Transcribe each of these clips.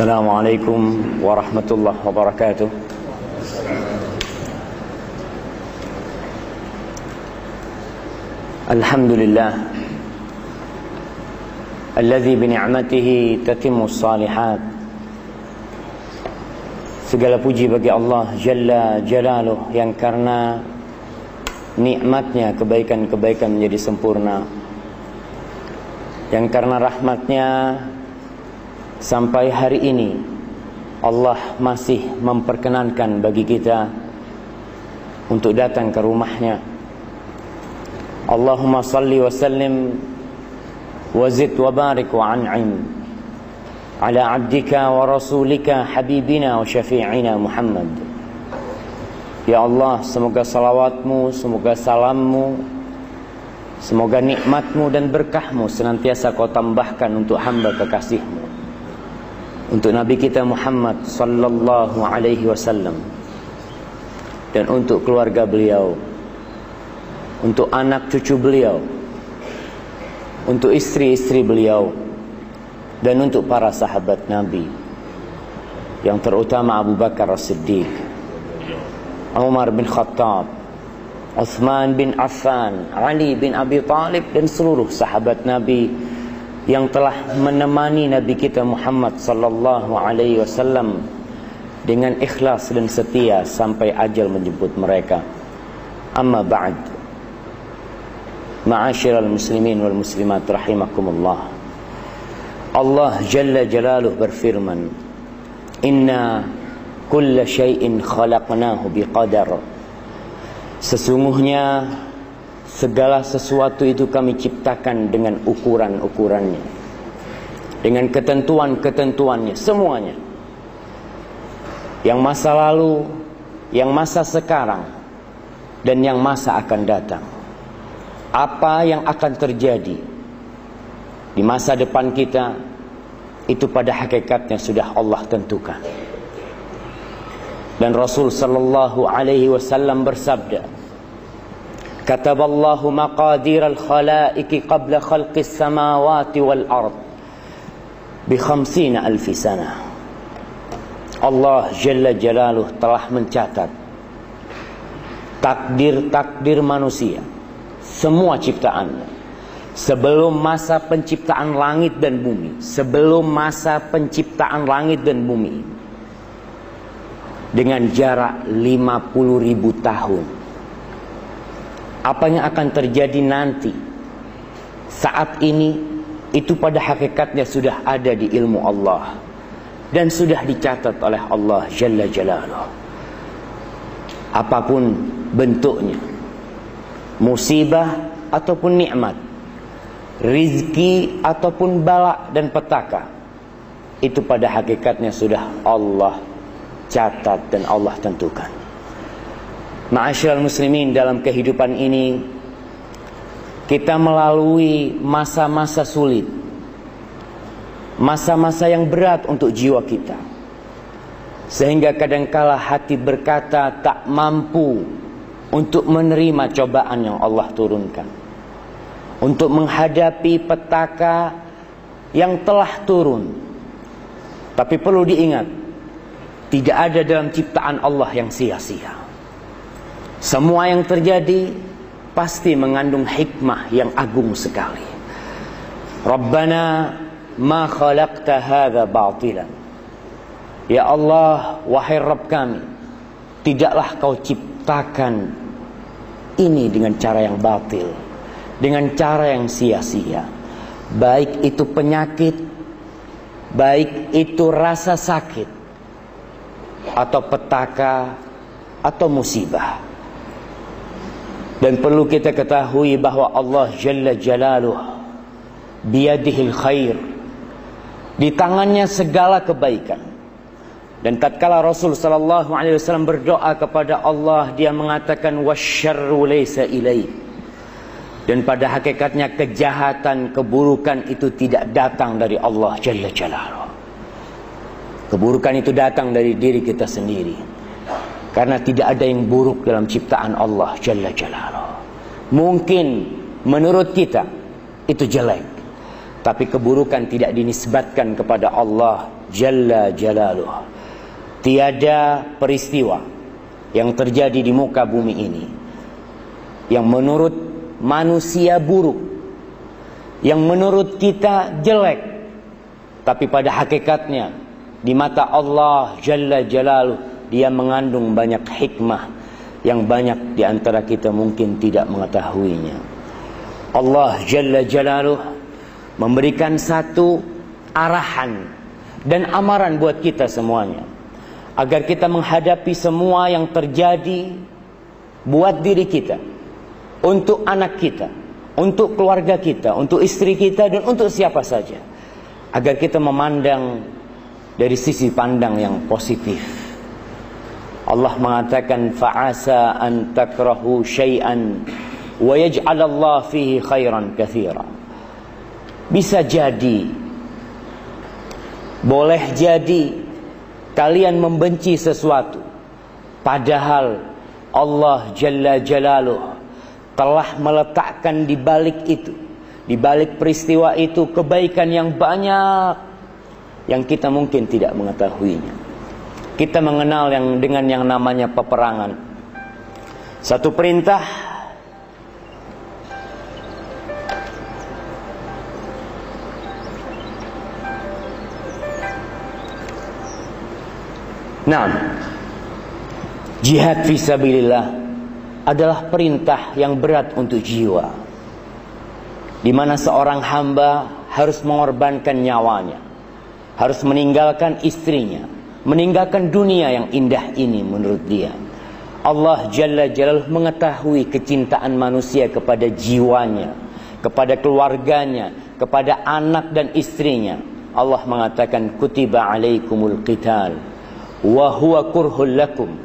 السلام عليكم ورحمة الله وبركاته الحمد لله الذي بنعمته تتم الصالحات Segala puji bagi Allah Jalla Jalaluh yang karena nikmatnya kebaikan-kebaikan menjadi sempurna. Yang karena rahmatnya Sampai hari ini Allah masih memperkenankan bagi kita Untuk datang ke rumahnya. Allahumma salli wa sallim Wazid wa barik wa an'im Ala abdika wa rasulika habibina wa syafi'ina Muhammad. Ya Allah semoga salawatmu, semoga salammu Semoga nikmatmu dan berkahmu senantiasa kau tambahkan untuk hamba kekasihmu. Untuk Nabi kita Muhammad Sallallahu alaihi wasallam Dan untuk keluarga beliau Untuk anak cucu beliau Untuk istri-istri beliau dan untuk para sahabat Nabi. Yang terutama Abu Bakar As-Siddiq Umar bin Khattab Uthman bin Affan Ali bin Abi Talib dan seluruh sahabat Nabi yang telah menemani Nabi kita Muhammad sallallahu alaihi wasallam dengan ikhlas dan setia sampai ajal menjemput mereka. Amma ba'd. Ma'asyiral muslimin wal muslimat rahimakumullah. Allah Jalla Jalaluh berfirman Inna kulla syai'in khalaqnahu biqadar. Sesungguhnya segala sesuatu itu kami ciptakan dengan ukuran-ukurannya. Dengan ketentuan-ketentuannya semuanya. Yang masa lalu, yang masa sekarang dan yang masa akan datang. Apa yang akan terjadi di masa depan kita itu pada hakikatnya sudah Allah tentukan. Dan Rasul sallallahu alaihi wasallam bersabda, "Kataballahu maqadir al-khalaiqi qabla khalqis samawati wal ard bi 50 alf sana." Allah Jalla Jalaluh telah mencatat takdir-takdir manusia semua ciptaannya Sebelum masa penciptaan langit dan bumi Sebelum masa penciptaan langit dan bumi Dengan jarak 50 ribu tahun Apa yang akan terjadi nanti? Saat ini Itu pada hakikatnya sudah ada di ilmu Allah. Dan sudah dicatat oleh Allah Jalla Jalaluh. Apa pun bentuknya. Musibah ataupun nikmat. Rizki ataupun bala dan petaka. Itu pada hakikatnya sudah Allah catat dan Allah tentukan. Ma'asyiral muslimin dalam kehidupan ini kita melalui masa-masa sulit. Masa-masa yang berat untuk jiwa kita. Sehingga kadangkala hati berkata tak mampu untuk menerima cobaan yang Allah turunkan untuk menghadapi petaka yang telah turun. Tapi perlu diingat, tidak ada dalam ciptaan Allah yang sia-sia. Semua yang terjadi pasti mengandung hikmah yang agung sekali. Rabbana ma khalaqta hadza batilan. Ya Allah, wahai Rabb kami, tidaklah kau ciptakan ini dengan cara yang batil dengan cara yang sia-sia. Baik itu penyakit, baik itu rasa sakit, atau petaka, atau musibah. Dan perlu kita ketahui bahwa Allah Jalla Jalaluh biyadihil khair. Di tangannya segala kebaikan. Dan tatkala Rasul sallallahu alaihi wasallam berdoa kepada Allah, dia mengatakan wasyarru laysa ilaik. Dan pada hakikatnya kejahatan, keburukan itu tidak datang dari Allah Jalla Jalaluh. Keburukan itu datang dari diri kita sendiri. Karena tidak ada yang buruk dalam ciptaan Allah Jalla Jalaluh. Mungkin menurut kita itu jelek. Tapi keburukan tidak dinisbatkan kepada Allah Jalla Jalaluh. Tiada peristiwa yang terjadi di muka bumi ini yang menurut manusia buruk, yang menurut kita jelek, tapi pada hakikatnya di mata Allah Jalla Jalaluh dia mengandung banyak hikmah yang banyak di antara kita mungkin tidak mengetahuinya. Allah Jalla Jalaluh memberikan satu arahan dan amaran buat kita semuanya agar kita menghadapi semua yang terjadi buat diri kita, untuk anak kita, untuk keluarga kita, untuk istri kita dan untuk siapa saja. Agar kita memandang dari sisi pandang yang positif. Allah mengatakan fa'asa an takrahu syai'an wa yaj'al Allah fihi khairan katsira. Bisa jadi boleh jadi kalian membenci sesuatu padahal Allah Jalla Jalaluh telah meletakkan di balik itu di balik peristiwa itu kebaikan yang banyak yang kita mungkin tidak mengetahuinya kita mengenal yang dengan yang namanya peperangan satu perintah Nah, jihad fisabilillah adalah perintah yang berat untuk jiwa. Di mana seorang hamba harus mengorbankan nyawanya, harus meninggalkan istrinya, meninggalkan dunia yang indah ini menurut dia. Allah Jalla Jalaluh mengetahui kecintaan manusia kepada jiwanya, kepada keluarganya, kepada anak dan istrinya. Allah mengatakan kutiba alaikumul qital wa huwa kurhul lakum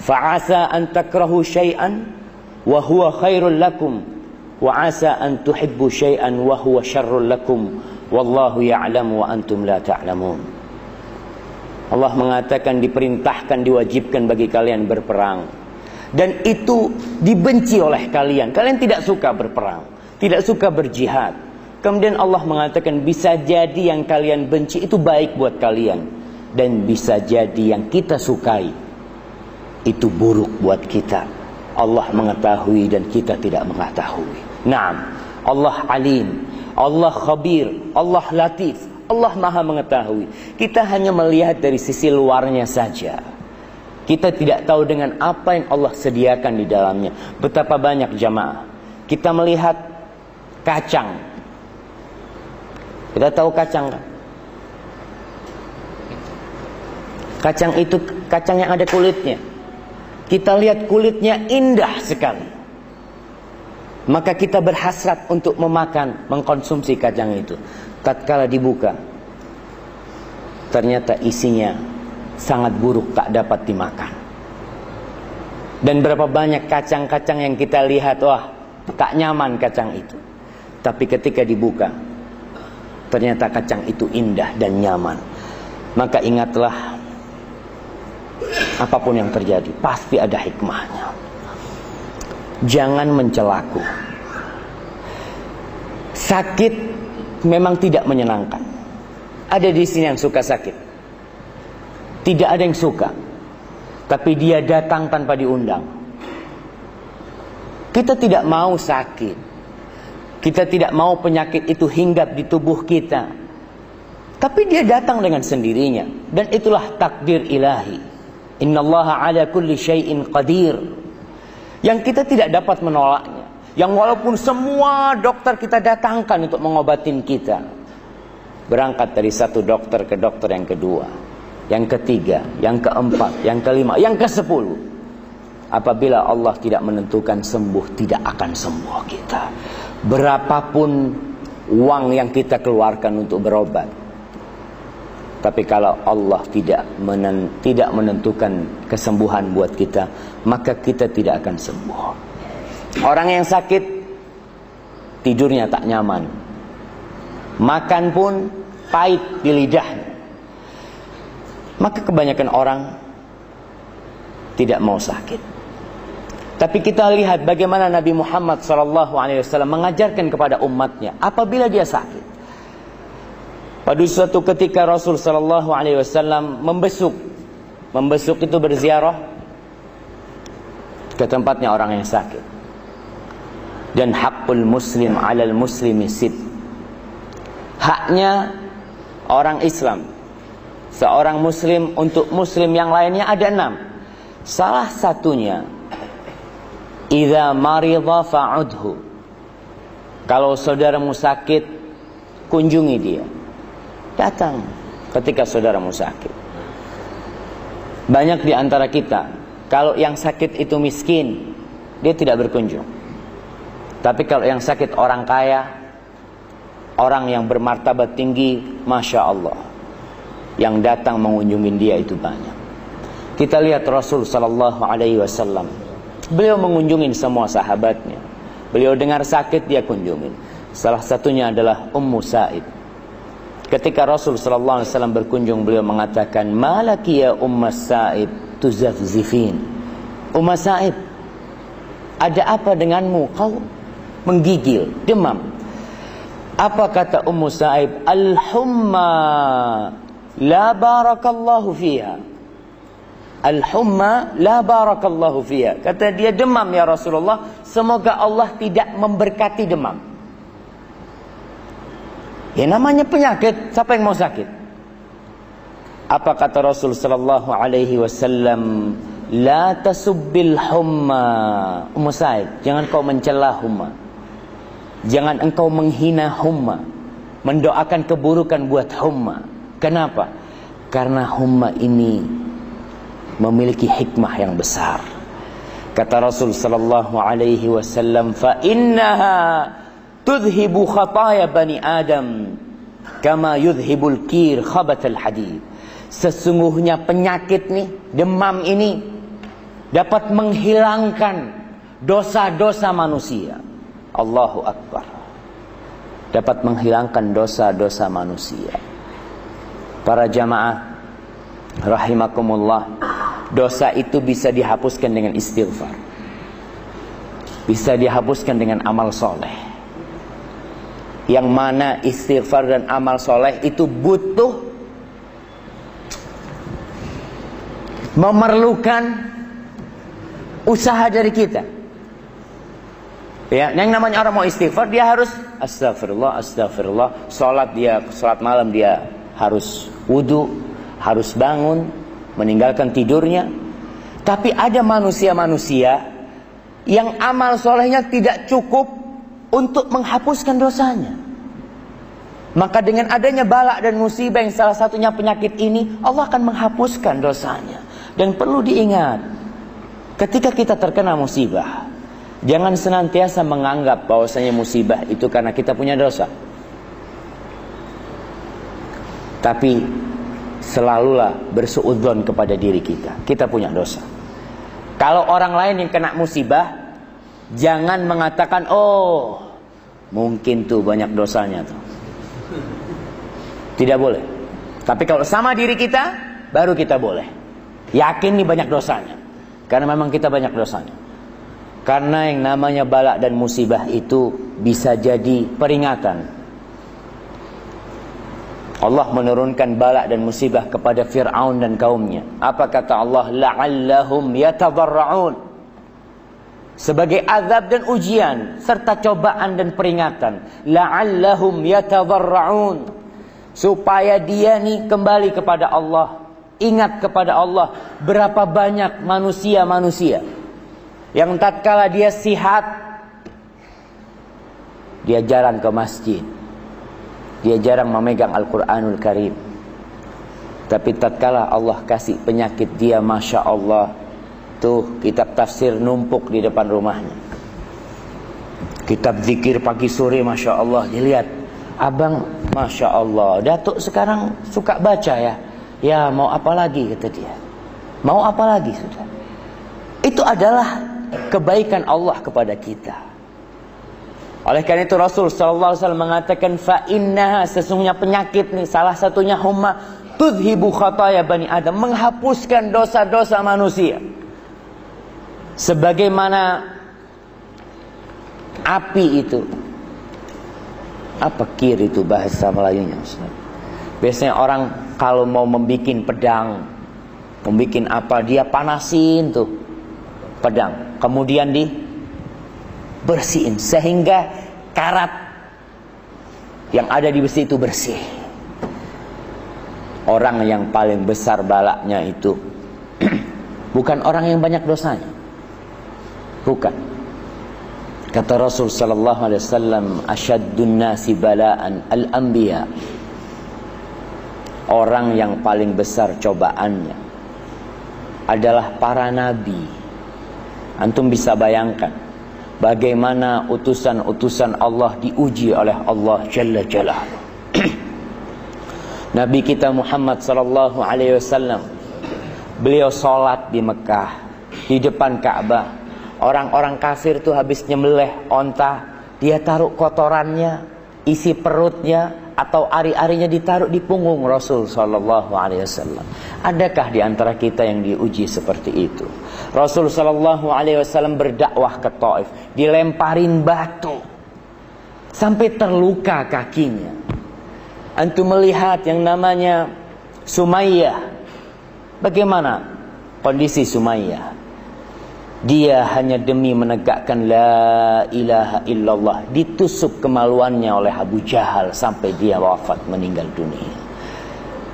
fa'asa an takrahu syai'an wa huwa khairul lakum wa asa an tuhibbu syai'an wa huwa syarrul lakum wallahu ya'lamu wa antum la ta'lamun Allah mengatakan diperintahkan diwajibkan bagi kalian berperang dan itu dibenci oleh kalian kalian tidak suka berperang tidak suka berjihad kemudian Allah mengatakan bisa jadi yang kalian benci itu baik buat kalian dan bisa jadi yang kita sukai itu buruk buat kita. Allah mengetahui dan kita tidak mengetahui. Naam, Allah alim, Allah khabir, Allah latif, Allah maha mengetahui. Kita hanya melihat dari sisi luarnya saja. Kita tidak tahu dengan apa yang Allah sediakan di dalamnya. Betapa banyak jamaah. Kita melihat kacang. Kita tahu kacang kan? Kacang itu kacang yang ada kulitnya. Kita lihat kulitnya indah sekali. Maka kita berhasrat untuk memakan, mengkonsumsi kacang itu. Tatkala dibuka, ternyata isinya sangat buruk, tak dapat dimakan. Dan berapa banyak kacang-kacang yang kita lihat, wah, tak nyaman kacang itu. Tapi ketika dibuka, ternyata kacang itu indah dan nyaman. Maka ingatlah apa pun yang terjadi pasti ada hikmahnya jangan mencelaku sakit memang tidak menyenangkan. Ada di sini yang suka sakit. Tidak ada yang suka. Tapi dia datang tanpa diundang. Kita tidak mau sakit. Kita tidak mau penyakit itu hinggap di tubuh kita. Tapi dia datang dengan sendirinya. Dan itulah takdir ilahi. Innallaha ala kulli syai'in qadir. Yang kita tidak dapat menolaknya. Yang walaupun semua dokter kita datangkan untuk mengobatin kita. Berangkat dari satu dokter ke dokter yang kedua. Yang ketiga, yang keempat, yang kelima, yang kesepuluh. Apabila Allah tidak menentukan sembuh, tidak akan sembuh kita. Berapapun uang yang kita keluarkan untuk berobat, tapi kalau Allah tidak tidak menentukan kesembuhan buat kita, maka kita tidak akan sembuh. Orang yang sakit tidurnya tak nyaman. Makan pun pahit di lidahnya. Maka kebanyakan orang tidak mau sakit. Tapi kita lihat bagaimana Nabi Muhammad SAW mengajarkan kepada umatnya apabila dia sakit Pada suatu ketika Rasul wasallam membesuk. Membesuk itu berziarah ke tempatnya orang yang sakit. Dan hakul muslim 'alal muslimi sid. Haknya orang Islam seorang muslim untuk muslim yang lainnya ada enam. Salah satunya idza marida fa'udhu. Kalau saudaramu sakit, kunjungi dia. Datang ketika saudaramu sakit. Banyak di antara kita, kalau yang sakit itu miskin, dia tidak berkunjung. Tapi kalau yang sakit orang kaya, orang yang bermartabat tinggi, masya Allah, yang datang mengunjungi dia itu banyak. Kita lihat Rasul Sallallahu Alaihi Wasallam, beliau mengunjungi semua sahabatnya. Beliau dengar sakit dia kunjungi. Salah satunya adalah Ummu Sa'id. Ketika Rasul sallallahu alaihi wasallam berkunjung beliau mengatakan, "Malaki ya Ummu Sa'id tuzafzifin?" Ummu Sa'id, ada apa denganmu? Kau menggigil, demam. Apa kata Ummu Sa'id? Al-humma la barakallahu fiha. Al-humma la barakallahu fiha. Kata dia demam ya Rasulullah, semoga Allah tidak memberkati demam. Ya namanya penyakit, siapa yang mau sakit? Apa kata Rasul sallallahu alaihi wasallam? La tasubbil humma. Ummu Said, jangan kau mencela humma. Jangan engkau menghina humma. Mendoakan keburukan buat humma. Kenapa? Karena humma ini memiliki hikmah yang besar. Kata Rasul sallallahu alaihi wasallam, "Fa innaha tudhibu khataya bani Adam kama yudhibul kir khabatal hadid." Sesungguhnya penyakit nih, demam ini dapat menghilangkan dosa-dosa manusia. Allahu Akbar. Dapat menghilangkan dosa-dosa manusia. Para jamaah rahimakumullah, dosa itu bisa dihapuskan dengan istighfar. Bisa dihapuskan dengan amal soleh. Yang mana istighfar dan amal soleh itu butuh memerlukan usaha dari kita. Ya, yang namanya orang mau istighfar dia harus astagfirullah, astagfirullah. Salat dia, salat malam dia harus wudu, harus bangun, meninggalkan tidurnya. Tapi ada manusia-manusia yang amal solehnya tidak cukup untuk menghapuskan dosanya. Maka dengan adanya balak dan musibah yang salah satunya penyakit ini, Allah akan menghapuskan dosanya. Dan perlu diingat, ketika kita terkena musibah, jangan senantiasa menganggap bahwasanya musibah itu karena kita punya dosa. Tapi selalulah bersuudzon kepada diri kita. Kita punya dosa. Kalau orang lain yang kena musibah, jangan mengatakan, "Oh, mungkin tuh banyak dosanya tuh." Tidak boleh. Tapi kalau sama diri kita, baru kita boleh. Yakin nih banyak dosanya. Karena memang kita banyak dosanya. Karena yang namanya balak dan musibah itu bisa jadi peringatan. Allah menurunkan balak dan musibah kepada Fir'aun dan kaumnya. Apa kata Allah? La'allahum yatadarra'un. Sebagai azab dan ujian. Serta cobaan dan peringatan. La'allahum yatadarra'un. Supaya dia nih kembali kepada Allah ingat kepada Allah berapa banyak manusia-manusia yang tatkala dia sihat dia jarang ke masjid. Dia jarang memegang Al-Quranul Karim. Tapi tatkala Allah kasih penyakit dia Masya Allah tuh kitab tafsir numpuk di depan rumahnya. Kitab zikir pagi sore Masya Allah dilihat. Abang Masya Allah Datuk sekarang suka baca ya. Ya mau apa lagi kata dia. Mau apa lagi sudah. Itu adalah kebaikan Allah kepada kita. Oleh karena itu Rasul sallallahu alaihi wasallam mengatakan fa innaha sesungguhnya penyakit nih salah satunya humma tudhibu khataya bani Adam menghapuskan dosa-dosa manusia. Sebagaimana api itu apa kir itu bahasa Melayunya Ustaz? Biasanya orang kalau mau membuat pedang, membuat apa dia panasin tuh pedang, kemudian di bersihin sehingga karat yang ada di besi itu bersih. Orang yang paling besar balaknya itu bukan orang yang banyak dosanya. Bukan. Kata Rasul sallallahu alaihi wasallam, "Asyaddun nasi bala'an al-anbiya." Orang yang paling besar cobaannya adalah para nabi. Antum bisa bayangkan bagaimana utusan-utusan Allah diuji oleh Allah Jalla Jalaluhu. Nabi kita Muhammad sallallahu alaihi wasallam beliau salat di Mekah di depan Ka'bah. Orang-orang kafir tuh habis nyembelih onta, dia taruh kotorannya, isi perutnya, atau ari-arinya ditaruh di punggung Rasul Sallallahu Alaihi Wasallam. Adakah di antara kita yang diuji seperti itu? Rasul Sallallahu Alaihi Wasallam berdakwah ke Taif, dilemparin batu sampai terluka kakinya. Antum melihat yang namanya Sumayyah. Bagaimana kondisi Sumayyah? Dia hanya demi menegakkan la ilaha illallah ditusuk kemaluannya oleh Abu Jahal sampai dia wafat meninggal dunia.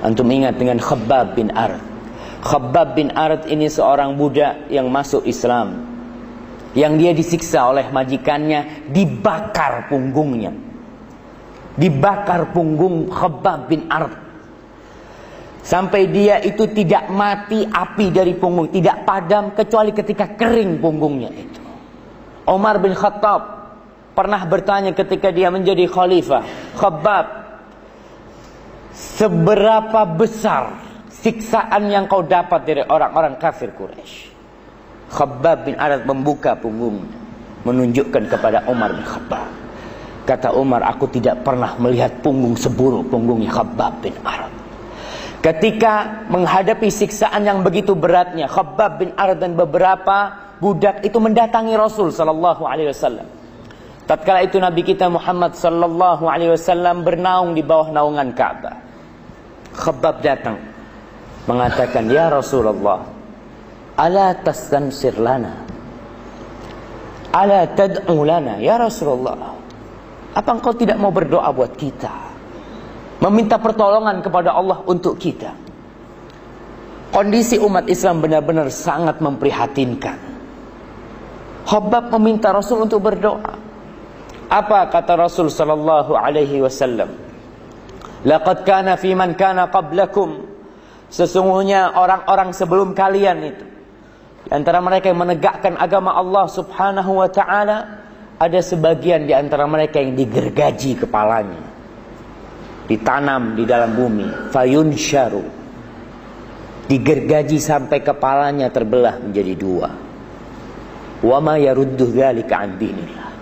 Antum ingat dengan Khabbab bin Ard. Khabbab bin Ard ini seorang budak yang masuk Islam. Yang dia disiksa oleh majikannya, dibakar punggungnya. Dibakar punggung Khabbab bin Ard Sampai dia itu tidak mati api dari punggung, tidak padam kecuali ketika kering punggungnya itu. Omar bin Khattab pernah bertanya ketika dia menjadi khalifah, Khabbab, seberapa besar siksaan yang kau dapat dari orang-orang kafir Quraisy? Khabbab bin Arad membuka punggungnya, menunjukkan kepada Umar bin Khattab. Kata Umar, aku tidak pernah melihat punggung seburuk punggungnya Khabbab bin Arad. Ketika menghadapi siksaan yang begitu beratnya, Khabbab bin Ard dan beberapa budak itu mendatangi Rasul sallallahu alaihi wasallam. Tatkala itu Nabi kita Muhammad sallallahu alaihi wasallam bernaung di bawah naungan Ka'bah. Khabbab datang mengatakan, "Ya Rasulullah, ala tastansir lana? Ala tad'u lana ya Rasulullah? Apa engkau tidak mau berdoa buat kita?" Meminta pertolongan kepada Allah untuk kita. Kondisi umat Islam benar-benar sangat memprihatinkan. Habab meminta Rasul untuk berdoa. Apa kata Rasul sallallahu alaihi wasallam? Laqad kana fi man kana qablakum Sesungguhnya orang-orang sebelum kalian itu antara mereka yang menegakkan agama Allah Subhanahu wa taala ada sebagian di antara mereka yang digergaji kepalanya ditanam di dalam bumi. Fayun syaru digergaji sampai kepalanya terbelah menjadi dua. Wama yaruddu dzalika an dinillah.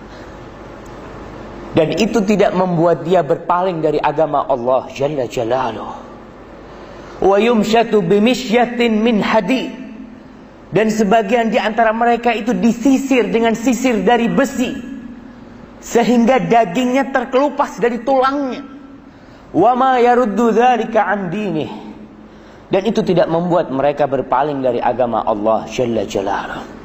Dan itu tidak membuat dia berpaling dari agama Allah jalla jalaluh. Wa yumshatu bimishyatin min hadid dan sebagian di antara mereka itu disisir dengan sisir dari besi. Sehingga dagingnya terkelupas dari tulangnya Wama yaruddu dzalika an dinih. Dan itu tidak membuat mereka berpaling dari agama Allah Jalla Jalaluhu.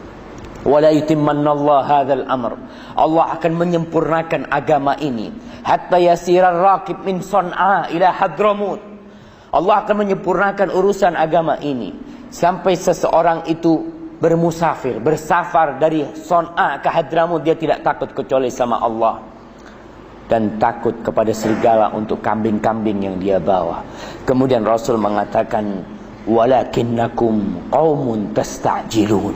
Wala yutimmanna Allah hadzal amr. Allah akan menyempurnakan agama ini hatta yasirar raqib min Son'a ila Hadramut. Allah akan menyempurnakan urusan agama ini sampai seseorang itu bermusafir, bersafar dari Son'a ke Hadramut dia tidak takut kecuali sama Allah dan takut kepada serigala untuk kambing-kambing yang dia bawa. Kemudian Rasul mengatakan, "Walakinnakum qaumun tastajilun."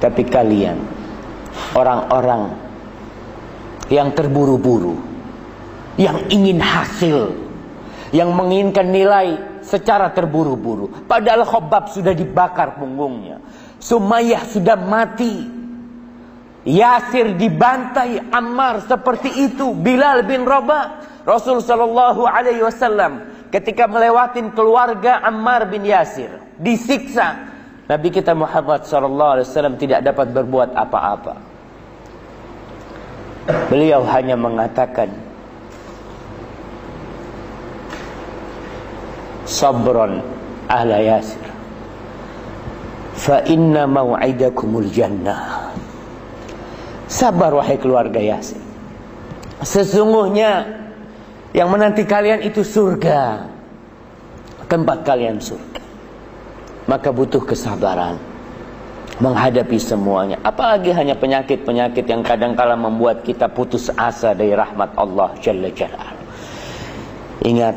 Tapi kalian orang-orang yang terburu-buru, yang ingin hasil, yang menginginkan nilai secara terburu-buru. Padahal Khobab sudah dibakar punggungnya. Sumayyah sudah mati Yasir dibantai Ammar seperti itu Bilal bin Rabah. Rasul sallallahu alaihi wasallam ketika melewatin keluarga Ammar bin Yasir disiksa. Nabi kita Muhammad sallallahu alaihi wasallam tidak dapat berbuat apa-apa. Beliau hanya mengatakan Sabron ahla Yasir. Fa inna maw'idakumul jannah Sabar wahai keluarga Yasir Sesungguhnya Yang menanti kalian itu surga Tempat kalian surga Maka butuh kesabaran menghadapi semuanya. Apalagi hanya penyakit-penyakit yang kadang-kala membuat kita putus asa dari rahmat Allah Jalla Jalla. Ingat,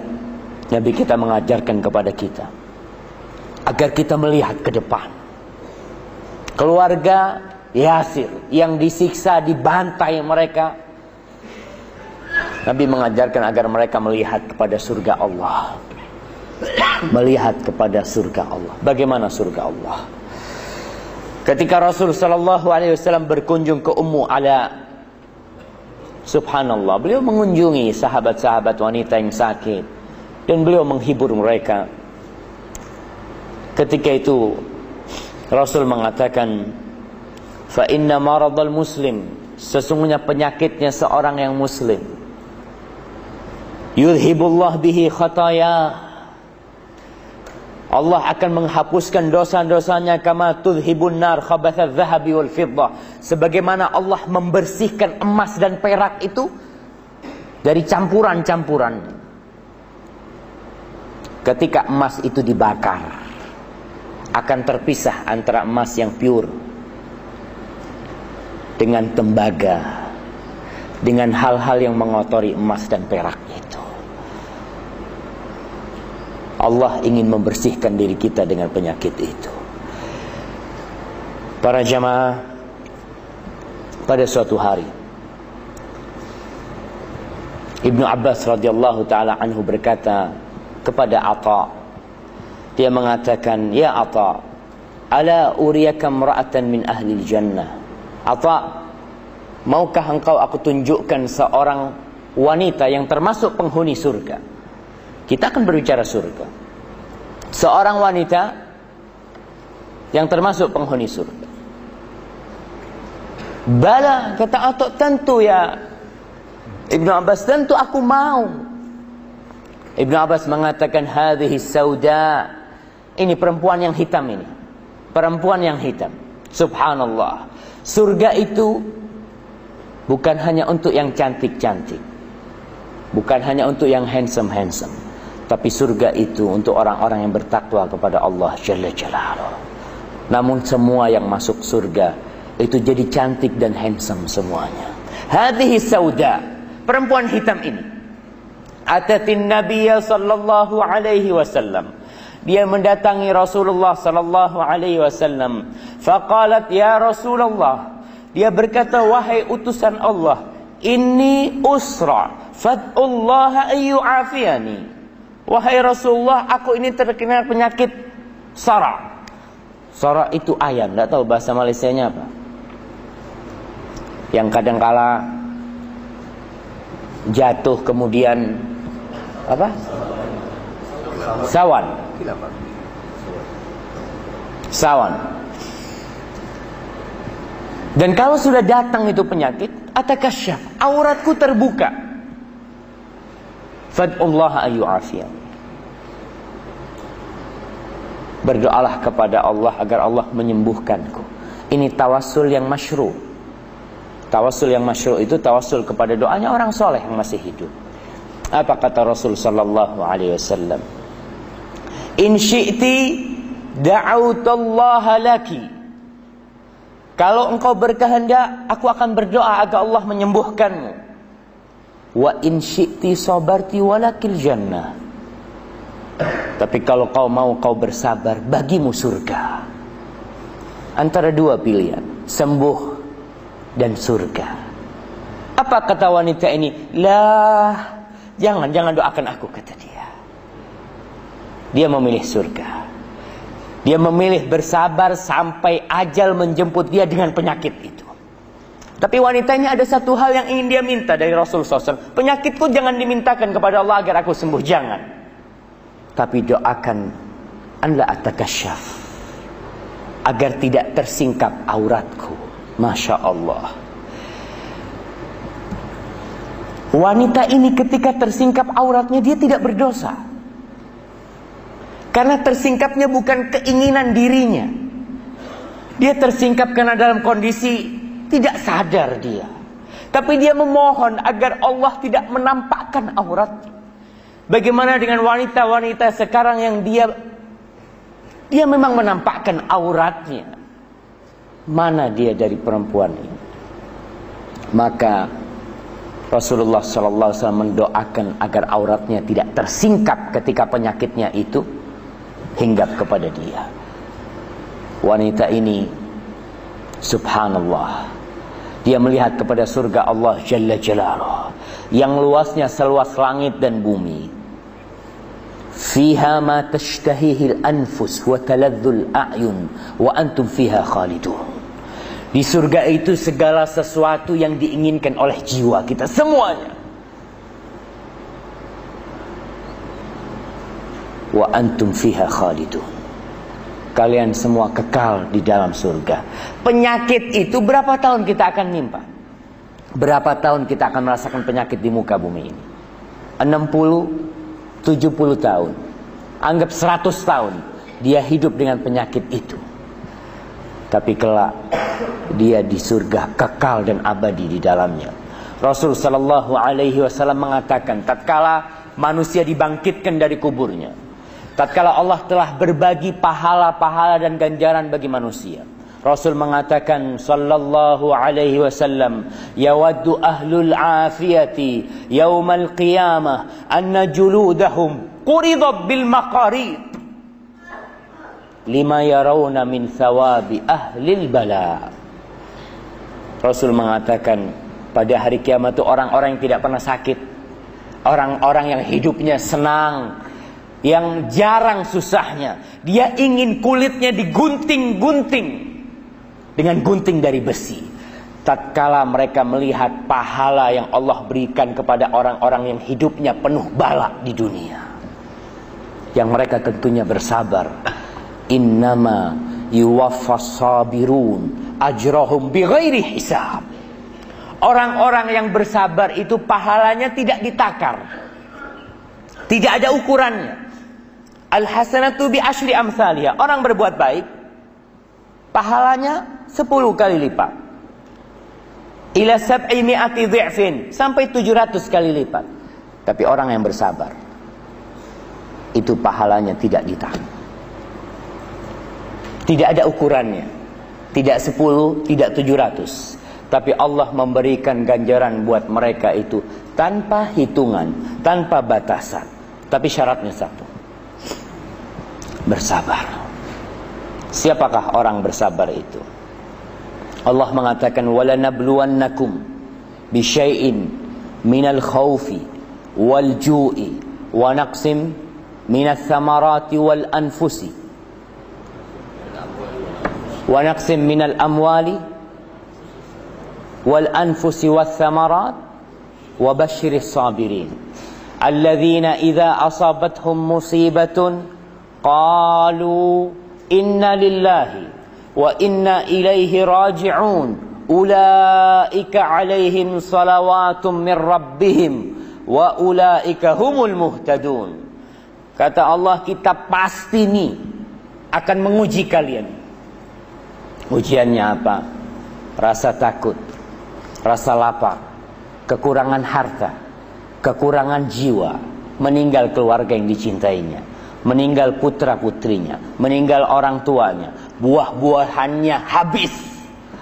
Nabi kita mengajarkan kepada kita agar kita melihat ke depan. Keluarga Yasir yang disiksa, dibantai mereka. Nabi mengajarkan agar mereka melihat kepada surga Allah. Melihat kepada surga Allah. Bagaimana surga Allah? Ketika Rasul sallallahu alaihi wasallam berkunjung ke Ummu Ala Subhanallah, beliau mengunjungi sahabat-sahabat wanita yang sakit dan beliau menghibur mereka. Ketika itu Rasul mengatakan, "Fa inna maradal muslim" Sesungguhnya penyakitnya seorang yang muslim. Yudhibullah bihi khatayah Allah akan menghapuskan dosa-dosanya kama tudhibun nar khabatha dhahabi wal fiddah. Sebagaimana Allah membersihkan emas dan perak itu dari campuran-campuran. Ketika emas itu dibakar, akan terpisah antara emas yang pure dengan tembaga, dengan hal-hal yang mengotori emas dan perak itu. Allah ingin membersihkan diri kita dengan penyakit itu. Para jamaah pada suatu hari Ibnu Abbas radhiyallahu taala anhu berkata kepada Atha dia mengatakan ya Atha ala uriyaka imra'atan min ahli jannah Atha maukah engkau aku tunjukkan seorang wanita yang termasuk penghuni surga kita akan berbicara surga. Seorang wanita yang termasuk penghuni surga. Bala kata Atok tentu ya Ibnu Abbas tentu aku mau. Ibnu Abbas mengatakan hadhihi sauda ini perempuan yang hitam ini. Perempuan yang hitam. Subhanallah. Surga itu bukan hanya untuk yang cantik-cantik. Bukan hanya untuk yang handsome-handsome. Tapi surga itu untuk orang-orang yang bertakwa kepada Allah Jalla. Namun semua yang masuk surga itu jadi cantik dan handsome semuanya. Hadhihi sauda, perempuan hitam ini. Atatin Nabiya sallallahu alaihi wasallam. Dia mendatangi Rasulullah sallallahu alaihi wasallam. Faqalat ya Rasulullah. Dia berkata wahai utusan Allah, inni usra, fad'ullaha ayyu'afiyani. Wahai Rasulullah, aku ini terkena penyakit sara. Sara itu ayam, tidak tahu bahasa Malaysia-nya apa. Yang kadang-kala jatuh kemudian apa? Sawan. Sawan. Dan kalau sudah datang itu penyakit, atakasyaf, auratku terbuka. Fad'ullah ayu afiyah. Berdoalah kepada Allah agar Allah menyembuhkanku. Ini tawasul yang masyru. Tawasul yang masyru itu tawasul kepada doanya orang soleh yang masih hidup. Apa kata Rasul sallallahu alaihi wasallam? In syi'ti da'autallaha laki. Kalau engkau berkehendak, aku akan berdoa agar Allah menyembuhkanmu. Wa in syi'ti sabarti walakil jannah. Tapi kalau kau mau kau bersabar bagimu surga. Antara dua pilihan, sembuh dan surga. Apa kata wanita ini? Lah, jangan jangan doakan aku kata dia. Dia memilih surga. Dia memilih bersabar sampai ajal menjemput dia dengan penyakit itu. Tapi wanita ini ada satu hal yang ingin dia minta dari Rasul SAW. Penyakitku jangan dimintakan kepada Allah agar aku sembuh. Jangan tapi doakan anda atakasyaf agar tidak tersingkap auratku masya Allah Wanita ini ketika tersingkap auratnya dia tidak berdosa. Karena tersingkapnya bukan keinginan dirinya. Dia tersingkap karena dalam kondisi tidak sadar dia. Tapi dia memohon agar Allah tidak menampakkan auratnya. Bagaimana dengan wanita-wanita sekarang yang dia dia memang menampakkan auratnya. Mana dia dari perempuan ini? Maka Rasulullah Wasallam mendoakan agar auratnya tidak tersingkap ketika penyakitnya itu hinggap kepada dia. Wanita ini, Subhanallah, dia melihat kepada surga Allah Jalla Jalaluh yang luasnya seluas langit dan bumi. Fiha ma tashtahihi al-anfus wa taladhdhu al-a'yun wa antum fiha khalidun. Di surga itu segala sesuatu yang diinginkan oleh jiwa kita semuanya. Wa antum fiha khalidun. Kalian semua kekal di dalam surga. Penyakit itu berapa tahun kita akan nimpa? Berapa tahun kita akan merasakan penyakit di muka bumi ini? 60, 70 tahun. Anggap 100 tahun dia hidup dengan penyakit itu. Tapi kelak dia di surga kekal dan abadi di dalamnya. Rasul sallallahu alaihi wasallam mengatakan tatkala manusia dibangkitkan dari kuburnya, tatkala Allah telah berbagi pahala-pahala dan ganjaran bagi manusia. Rasul mengatakan sallallahu alaihi wasallam yawaddu ahlul afiyati yaumal qiyamah anna juludahum quridat bil maqarid lima yarawna min thawabi ahlil bala. Rasul mengatakan pada hari kiamat itu orang-orang yang tidak pernah sakit, orang-orang yang hidupnya senang, yang jarang susahnya, dia ingin kulitnya digunting-gunting. Dengan gunting dari besi. Tatkala mereka melihat pahala yang Allah berikan kepada orang-orang yang hidupnya penuh bala di dunia. Yang mereka tentunya bersabar. Innama yuwaffas sabirun ajrahum bighairi hisab. Orang-orang yang bersabar itu pahalanya tidak ditakar. Tidak ada ukurannya al hasanatu bi asyri amsalihah orang berbuat baik pahalanya 10 kali lipat ila sab'i mi'ati dhi'fin sampai 700 kali lipat tapi orang yang bersabar itu pahalanya tidak ditakar tidak ada ukurannya. Tidak 10, tidak 700. Tapi Allah memberikan ganjaran buat mereka itu tanpa hitungan, tanpa batasan. Tapi syaratnya satu bersabar. Siapakah orang bersabar itu? Allah mengatakan wala nabluwannakum bi syai'in minal khaufi wal ju'i wa naqsim minas samarati wal anfusi wa naqsim minal amwali wal anfusi was samarat wa basyiris sabirin alladhina idza asabatuhum musibatun قالوا إنا لله وإنا إليه راجعون أولئك عليهم صلوات من ربهم وأولئك هم المهتدون Kata Allah kita pasti nih akan menguji kalian Ujiannya apa? Rasa takut, rasa lapar, kekurangan harta, kekurangan jiwa, meninggal keluarga yang dicintainya, meninggal putra-putrinya, meninggal orang tuanya, buah-buahannya habis,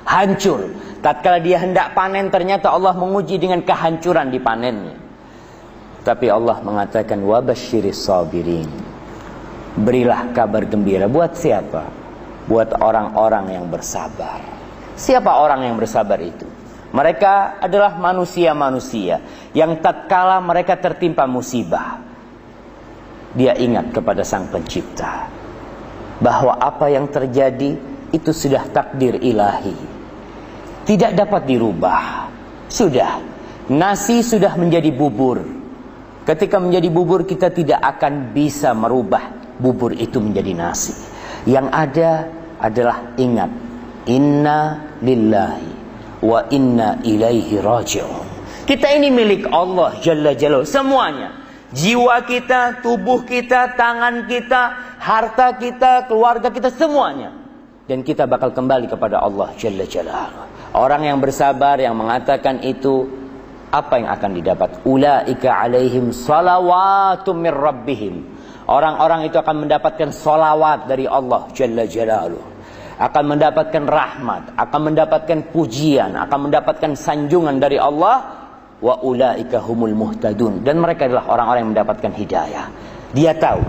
hancur. Tatkala dia hendak panen ternyata Allah menguji dengan kehancuran di panennya. Tapi Allah mengatakan wabasyiris sabirin. Berilah kabar gembira buat siapa? buat orang-orang yang bersabar. Siapa orang yang bersabar itu? Mereka adalah manusia-manusia yang tatkala mereka tertimpa musibah, dia ingat kepada Sang Pencipta bahwa apa yang terjadi itu sudah takdir ilahi. Tidak dapat dirubah. Sudah, nasi sudah menjadi bubur. Ketika menjadi bubur kita tidak akan bisa merubah bubur itu menjadi nasi. Yang ada adalah ingat inna lillahi wa inna ilaihi raji'un. Kita ini milik Allah Jalla Jalla semuanya. Jiwa kita, tubuh kita, tangan kita, harta kita, keluarga kita semuanya. Dan kita bakal kembali kepada Allah Jalla Jalla. Orang yang bersabar yang mengatakan itu apa yang akan didapat? Ulaika alaihim salawatum mir rabbihim. Orang-orang itu akan mendapatkan salawat dari Allah Jalla Jalaluh. Akan mendapatkan rahmat, akan mendapatkan pujian, akan mendapatkan sanjungan dari Allah wa ulaika humul muhtadun dan mereka adalah orang-orang yang mendapatkan hidayah. Dia tahu,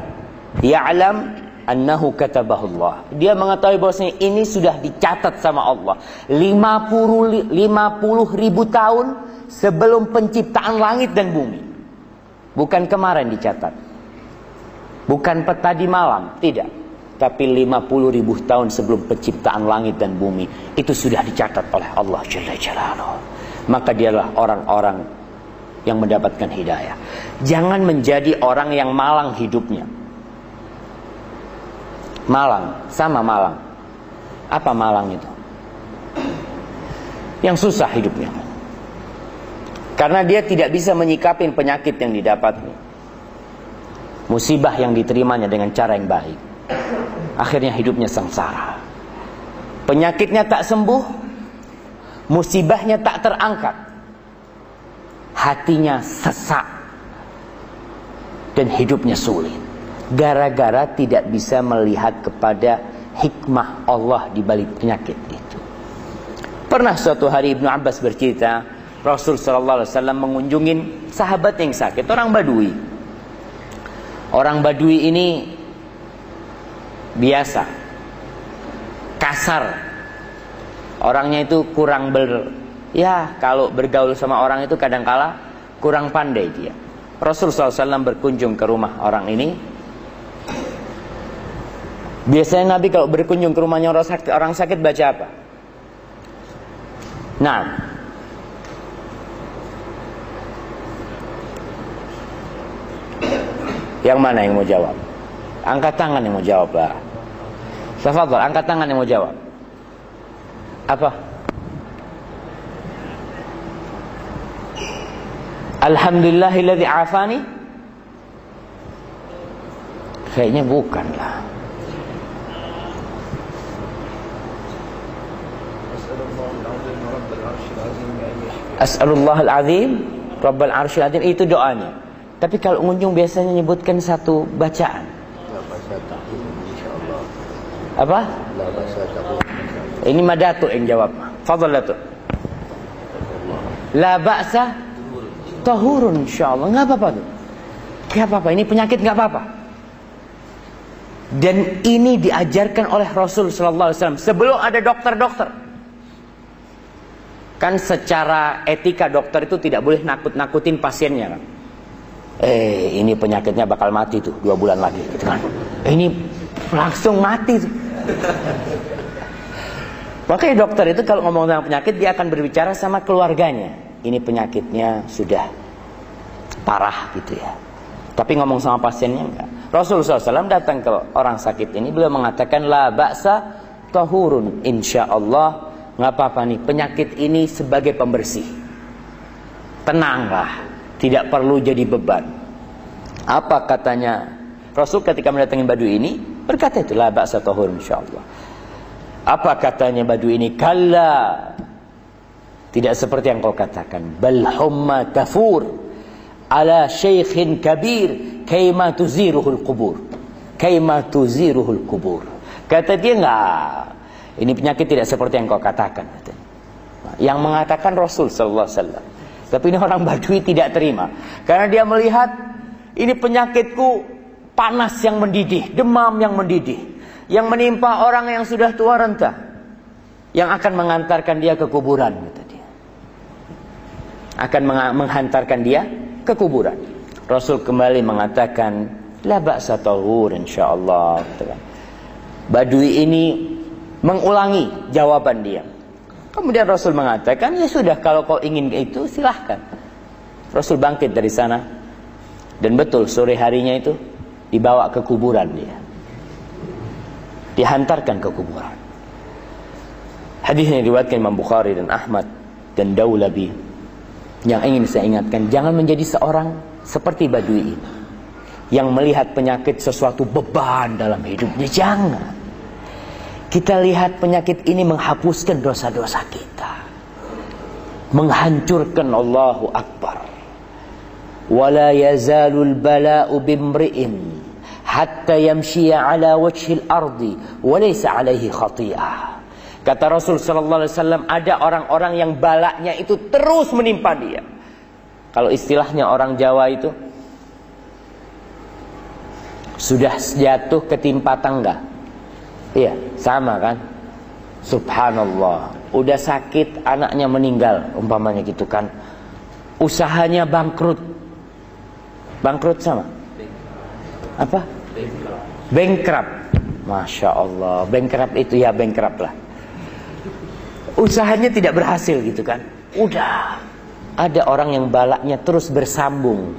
dia alam annahu katabahullah. Dia mengetahui bahwasanya ini sudah dicatat sama Allah. 50 50 ribu tahun sebelum penciptaan langit dan bumi. Bukan kemarin dicatat. Bukan peta di malam, tidak. Tapi 50 ribu tahun sebelum penciptaan langit dan bumi itu sudah dicatat oleh Allah Jalla Jalaluhu maka dialah orang-orang yang mendapatkan hidayah. Jangan menjadi orang yang malang hidupnya. Malang, sama malang. Apa malang itu? Yang susah hidupnya. Karena dia tidak bisa menyikapin penyakit yang didapatnya. Musibah yang diterimanya dengan cara yang baik. Akhirnya hidupnya sengsara. Penyakitnya tak sembuh, musibahnya tak terangkat. Hatinya sesak. Dan hidupnya sulit. Gara-gara tidak bisa melihat kepada hikmah Allah di balik penyakit itu. Pernah suatu hari Ibnu Abbas bercerita Rasul sallallahu alaihi wasallam mengunjungi sahabat yang sakit orang Badui. Orang Badui ini biasa kasar orangnya itu kurang ber ya kalau bergaul sama orang itu kadangkala kurang pandai dia. Rasul SAW berkunjung ke rumah orang ini. Biasanya Nabi kalau berkunjung ke rumahnya orang sakit, orang sakit baca apa? Nah, yang mana yang mau jawab? Angkat tangan yang mau jawab lah. Safadol, angkat tangan yang mau jawab. Apa? Alhamdulillahilladzi afani. Kayaknya bukan lah. As'alullah al-azim Rabbal arshil azim Itu doanya Tapi kalau pengunjung biasanya menyebutkan satu bacaan Apa? Ini Madatu yang jawab. Fadal Datuk. La ba'sa tahurun insyaallah. Enggak apa-apa tuh. Enggak apa-apa, ini penyakit enggak apa-apa. Dan ini diajarkan oleh Rasul sallallahu alaihi wasallam sebelum ada dokter-dokter. Kan secara etika dokter itu tidak boleh nakut-nakutin pasiennya kan. Eh, ini penyakitnya bakal mati tuh dua bulan lagi gitu kan. Ini langsung mati tuh. Makanya dokter itu kalau ngomong tentang penyakit dia akan berbicara sama keluarganya. Ini penyakitnya sudah parah gitu ya. Tapi ngomong sama pasiennya enggak. Rasulullah SAW datang ke orang sakit ini beliau mengatakan la ba'sa tahurun insyaallah nggak apa-apa nih penyakit ini sebagai pembersih. Tenanglah, tidak perlu jadi beban. Apa katanya Rasul ketika mendatangi badu ini berkata itu la ba'sa tahurun insyaallah. Apa katanya badu ini? Kalla. Tidak seperti yang kau katakan. Bal humma kafur. Ala syaikhin kabir. Kaima tuziruhul kubur. Kaima tuziruhul kubur. Kata dia enggak. Ini penyakit tidak seperti yang kau katakan. Yang mengatakan Rasul Sallallahu Alaihi Wasallam. Tapi ini orang Badui tidak terima. Karena dia melihat ini penyakitku panas yang mendidih, demam yang mendidih yang menimpa orang yang sudah tua renta yang akan mengantarkan dia ke kuburan kata dia. Akan menghantarkan dia ke kuburan. Rasul kembali mengatakan la ba'sa tahur insyaallah Badui ini mengulangi jawaban dia. Kemudian Rasul mengatakan ya sudah kalau kau ingin itu silahkan. Rasul bangkit dari sana. Dan betul sore harinya itu dibawa ke kuburan dia dihantarkan ke kuburan. Hadis ini diriwayatkan Imam Bukhari dan Ahmad dan Daulabi Yang ingin saya ingatkan, jangan menjadi seorang seperti Badui ini. Yang melihat penyakit sesuatu beban dalam hidupnya. Jangan. Kita lihat penyakit ini menghapuskan dosa-dosa kita. Menghancurkan Allahu Akbar. Wala yazalul bala'u bimri'in hatta yamshiya ala wajhil ardi wa laysa alaihi khati'ah. Kata Rasul sallallahu alaihi wasallam ada orang-orang yang balaknya itu terus menimpa dia. Kalau istilahnya orang Jawa itu sudah jatuh ketimpa tangga. Iya, sama kan? Subhanallah. Udah sakit, anaknya meninggal, umpamanya gitu kan. Usahanya bangkrut. Bangkrut sama? Apa? Bankrupt. Masya Allah. Bankrupt itu ya bankrupt lah usahanya tidak berhasil gitu kan. Udah. Ada orang yang balaknya terus bersambung.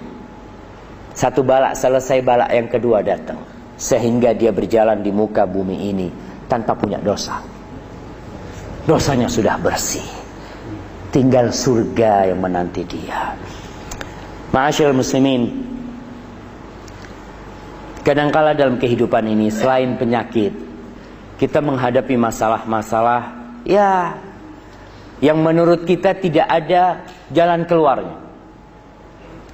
Satu balak selesai balak yang kedua datang. Sehingga dia berjalan di muka bumi ini tanpa punya dosa. Dosanya sudah bersih. Tinggal surga yang menanti dia. Ma'asyil muslimin. Kadangkala dalam kehidupan ini selain penyakit. Kita menghadapi masalah-masalah ya yang menurut kita tidak ada jalan keluarnya.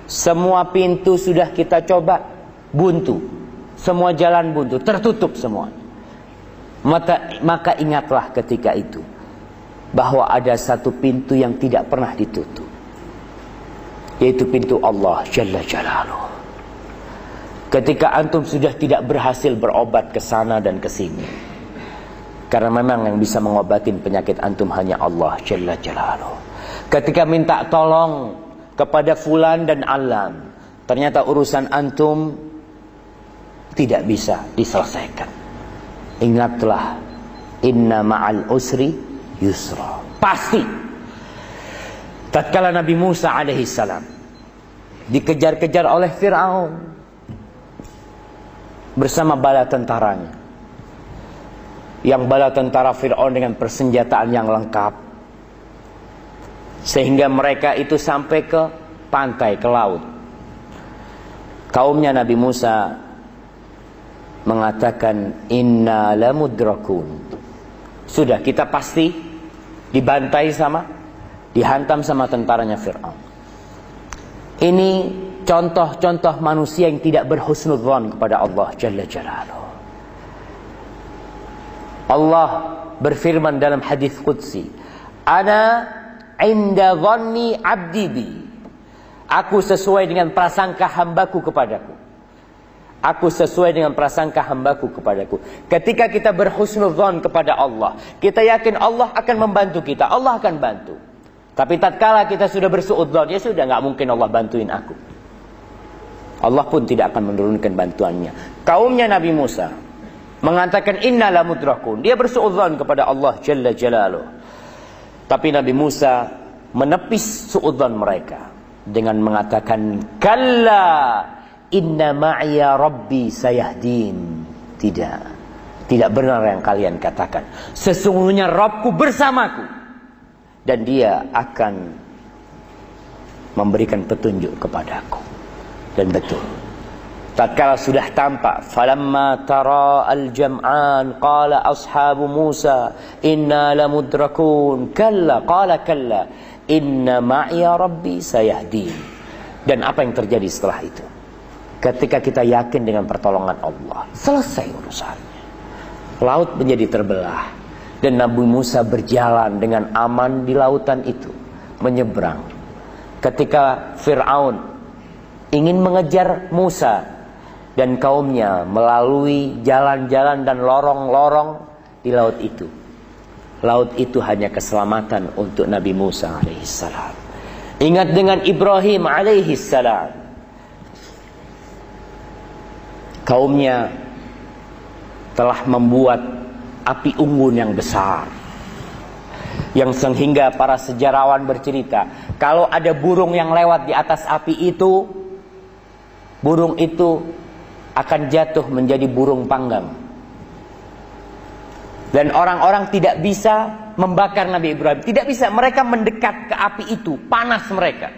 Semua pintu sudah kita coba buntu. Semua jalan buntu, tertutup semua. Maka, maka ingatlah ketika itu bahwa ada satu pintu yang tidak pernah ditutup. Yaitu pintu Allah Jalla Jalaluh. Ketika antum sudah tidak berhasil berobat ke sana dan ke sini karena memang yang bisa mengobatin penyakit antum hanya Allah Jalla Jalaluh. Ketika minta tolong kepada fulan dan alam, ternyata urusan antum tidak bisa diselesaikan. Ingatlah, inna ma'al usri yusra. Pasti. Tatkala Nabi Musa alaihi salam dikejar-kejar oleh Firaun bersama bala tentaranya yang bala tentara Fir'aun dengan persenjataan yang lengkap. Sehingga mereka itu sampai ke pantai, ke laut. Kaumnya Nabi Musa mengatakan inna lamudrakun. Sudah kita pasti dibantai sama dihantam sama tentaranya Fir'aun. Ini contoh-contoh manusia yang tidak berhusnudzon kepada Allah Jalla Jalaluh. Allah berfirman dalam hadis qudsi, "Ana inda dhanni 'abdi bi." Aku sesuai dengan prasangka hambaku kepadaku. Aku sesuai dengan prasangka hambaku kepadaku. Ketika kita berhusnudzon kepada Allah, kita yakin Allah akan membantu kita. Allah akan bantu. Tapi tatkala kita sudah bersuudzon, ya sudah nggak mungkin Allah bantuin aku. Allah pun tidak akan menurunkan bantuannya. Kaumnya Nabi Musa mengatakan innala mudrakun. Dia bersuudzon kepada Allah Jalla Jalaluh. Tapi Nabi Musa menepis suudzon mereka dengan mengatakan kalla inna ma'ya rabbi sayahdin. Tidak. Tidak benar yang kalian katakan. Sesungguhnya Rabbku bersamaku. Dan dia akan memberikan petunjuk kepadaku. Dan betul. tatkala sudah tampak falamma tara al-jam'an qala ashabu Musa inna lamudrakun kalla qala kalla inna ma'iya rabbi sayahdin. Dan apa yang terjadi setelah itu? Ketika kita yakin dengan pertolongan Allah selesai urusannya. Laut menjadi terbelah dan Nabi Musa berjalan dengan aman di lautan itu menyeberang. Ketika Fir'aun ingin mengejar Musa dan kaumnya melalui jalan-jalan dan lorong-lorong di laut itu. Laut itu hanya keselamatan untuk Nabi Musa alaihissalam. Ingat dengan Ibrahim alaihissalam. Kaumnya telah membuat api unggun yang besar. Yang sehingga para sejarawan bercerita, kalau ada burung yang lewat di atas api itu, burung itu akan jatuh menjadi burung panggang. Dan orang-orang tidak bisa membakar Nabi Ibrahim. Tidak bisa. Mereka mendekat ke api itu. Panas mereka.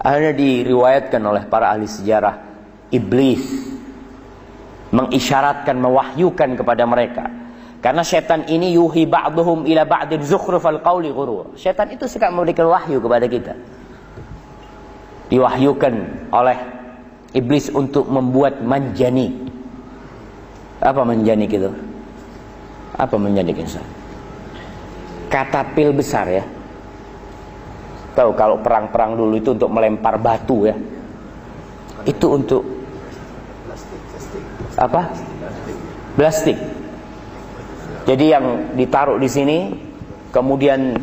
Akhirnya diriwayatkan oleh para ahli sejarah. Iblis. Mengisyaratkan, mewahyukan kepada mereka. Karena setan ini yuhi ba'duhum ila ba'din zukhrufal qawli ghurur. Setan itu suka memberikan wahyu kepada kita. Diwahyukan oleh iblis untuk membuat manjani. Apa manjani gitu? Apa menjadi insan? Katapil besar ya. Tahu kalau perang-perang dulu itu untuk melempar batu ya. Itu untuk apa? Plastik. Jadi yang ditaruh di sini kemudian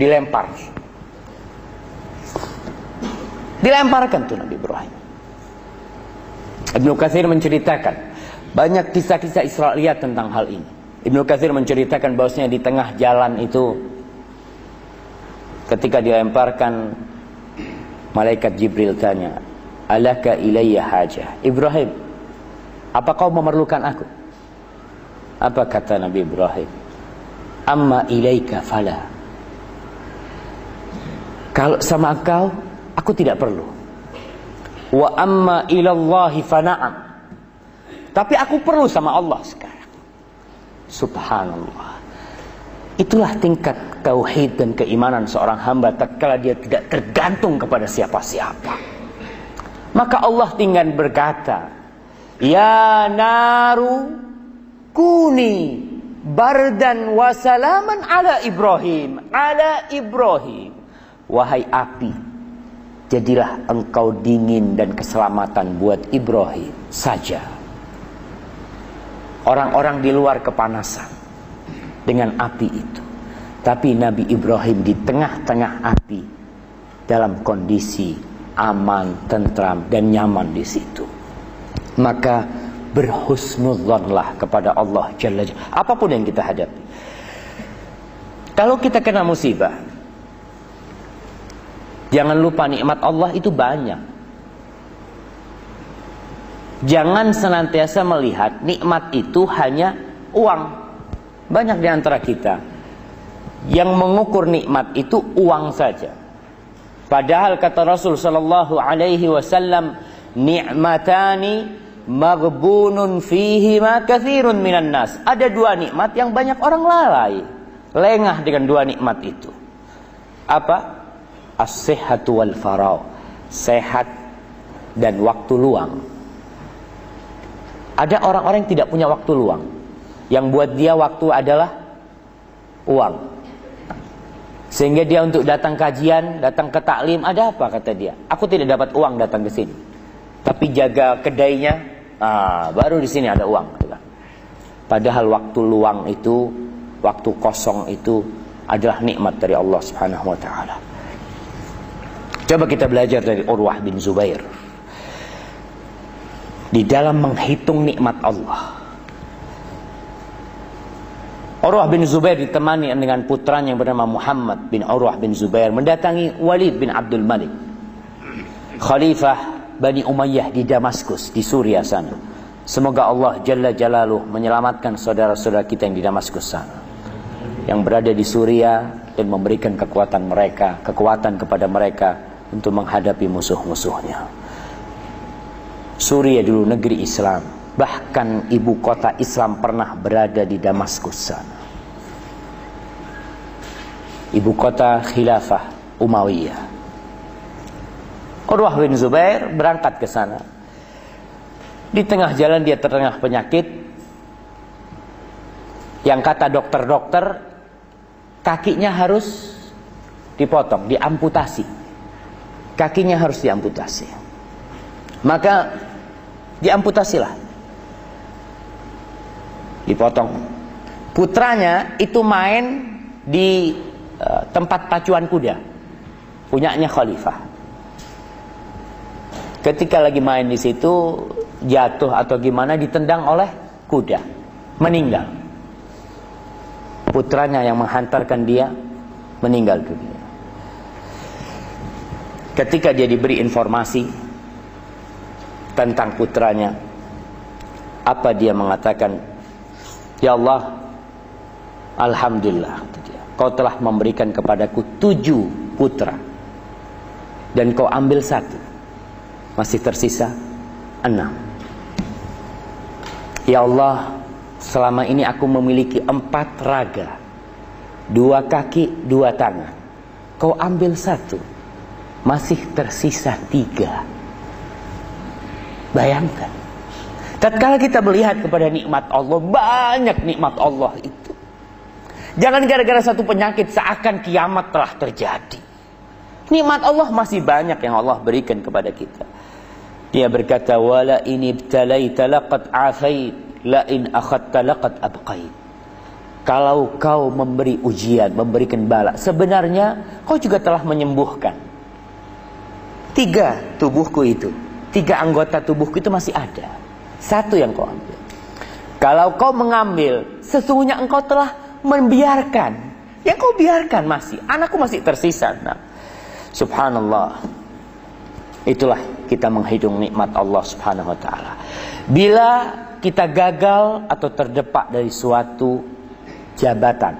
dilempar. Dilemparkan tuh Nabi Ibrahim. Ibnu Katsir menceritakan banyak kisah-kisah Israeliat tentang hal ini. Ibnu Katsir menceritakan bahwasanya di tengah jalan itu ketika dilemparkan malaikat Jibril tanya, "Alaka ilayya hajah?" Ibrahim, apa kau memerlukan aku? Apa kata Nabi Ibrahim? Amma ilaika fala. Kalau sama kau, aku tidak perlu. Wa amma ilallahi fana'am. Tapi aku perlu sama Allah sekarang. Subhanallah. Itulah tingkat tauhid dan keimanan seorang hamba tatkala dia tidak tergantung kepada siapa-siapa. Maka Allah tinggal berkata, "Ya naru kuni bardan wa salaman ala Ibrahim, ala Ibrahim." Wahai api, jadilah engkau dingin dan keselamatan buat Ibrahim saja orang-orang di luar kepanasan dengan api itu. Tapi Nabi Ibrahim di tengah-tengah api dalam kondisi aman, tentram dan nyaman di situ. Maka berhusnudzonlah kepada Allah Jalla Jalla. Apa pun yang kita hadapi. Kalau kita kena musibah, jangan lupa nikmat Allah itu banyak. Jangan senantiasa melihat nikmat itu hanya uang. Banyak di antara kita yang mengukur nikmat itu uang saja. Padahal kata Rasul sallallahu alaihi wasallam, "Ni'matani maghbunun fihi ma katsirun minan nas." Ada dua nikmat yang banyak orang lalai. Lengah dengan dua nikmat itu. Apa? As-sihhatu wal farau. Sehat dan waktu luang. Ada orang-orang yang tidak punya waktu luang. Yang buat dia waktu adalah uang. Sehingga dia untuk datang kajian, datang ke taklim, ada apa kata dia? Aku tidak dapat uang datang ke sini. Tapi jaga kedainya, ah, baru di sini ada uang. Padahal waktu luang itu, waktu kosong itu adalah nikmat dari Allah Subhanahu wa taala. Coba kita belajar dari Urwah bin Zubair di dalam menghitung nikmat Allah. Urwah bin Zubair ditemani dengan putranya yang bernama Muhammad bin Urwah bin Zubair mendatangi Walid bin Abdul Malik. Khalifah Bani Umayyah di Damaskus, di Suria sana. Semoga Allah Jalla Jalaluh menyelamatkan saudara-saudara kita yang di Damaskus sana. Yang berada di Suria dan memberikan kekuatan mereka, kekuatan kepada mereka untuk menghadapi musuh-musuhnya. Suria dulu negeri Islam. Bahkan ibu kota Islam pernah berada di Damaskus sana. Ibu kota khilafah Umayyah. Urwah bin Zubair berangkat ke sana. Di tengah jalan dia terengah penyakit. Yang kata dokter-dokter kakinya harus dipotong, diamputasi. Kakinya harus diamputasi. Maka diamputasilah. Dipotong. Putranya itu main di uh, tempat pacuan kuda. Punyanya khalifah. Ketika lagi main di situ jatuh atau gimana ditendang oleh kuda. Meninggal. Putranya yang menghantarkan dia meninggal dunia. Ketika dia diberi informasi tentang putranya. Apa dia mengatakan? Ya Allah, Alhamdulillah Kau telah memberikan kepadaku tujuh putra. Dan kau ambil satu. Masih tersisa enam. Ya Allah Selama ini aku memiliki empat raga. Dua kaki, dua tangan. Kau ambil satu Masih tersisa tiga Bayangkan Tatkala kita melihat kepada nikmat Allah Banyak nikmat Allah itu Jangan gara-gara satu penyakit seakan kiamat telah terjadi. Nikmat Allah masih banyak yang Allah berikan kepada kita. Dia berkata, "Wala in ibtalaita laqad afait, la in akhadta laqad abqait." Kalau kau memberi ujian, memberikan bala, sebenarnya kau juga telah menyembuhkan. Tiga tubuhku itu, tiga anggota tubuhku itu masih ada. Satu yang kau ambil. Kalau kau mengambil, sesungguhnya engkau telah membiarkan. Yang kau biarkan masih. Anakku masih tersisa. Nah, subhanallah. Itulah kita menghitung nikmat Allah subhanahu wa ta'ala. Bila kita gagal atau terdepak dari suatu jabatan.